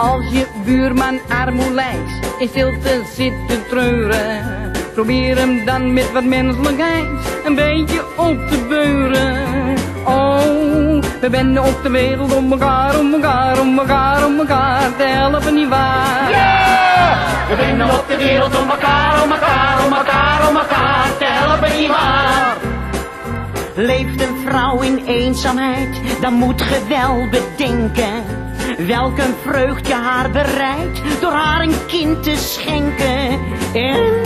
Als je buurman armoe lijst, in stilte zit te treuren. Probeer hem dan met wat menselijkheid een beetje op te beuren. Oh, we benden op de wereld om elkaar, om elkaar, om elkaar, om elkaar te helpen, niet waar? We winnen op de wereld om elkaar, om elkaar, om elkaar, om elkaar te helpen, niet waar? Leeft een vrouw in eenzaamheid, dan moet ge wel bedenken. Welk een vreugd je haar bereidt, door haar een kind te schenken. En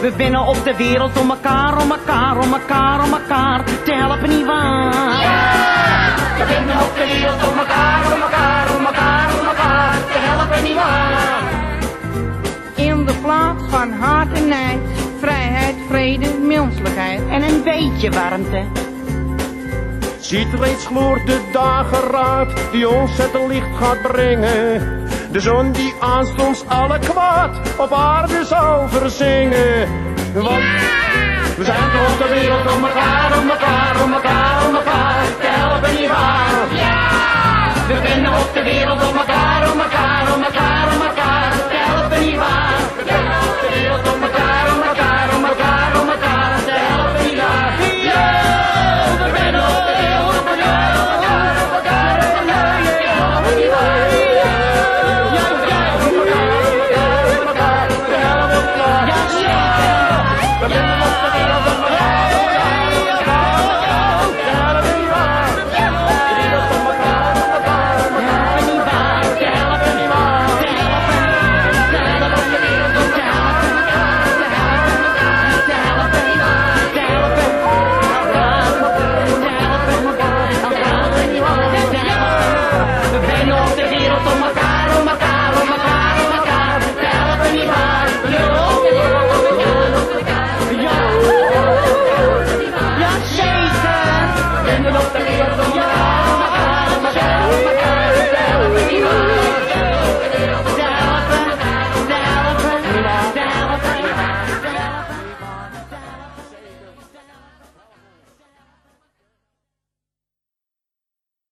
we binnen op de wereld om elkaar, om elkaar, om elkaar, om elkaar te helpen, niet waar? We winnen op de wereld om elkaar, om elkaar, om elkaar, om elkaar te helpen, niet waar? In de plaats van haat en nijd, vrijheid, vrede, menselijkheid. En een beetje warmte. Ziet reeds gloort de dageraad die ons het licht gaat brengen. De zon die aanstonds alle kwaad op aarde zal verzingen. Want we zijn op de wereld om elkaar, om elkaar, om elkaar, om elkaar te helpen, niet waar? We winnen op de wereld om elkaar,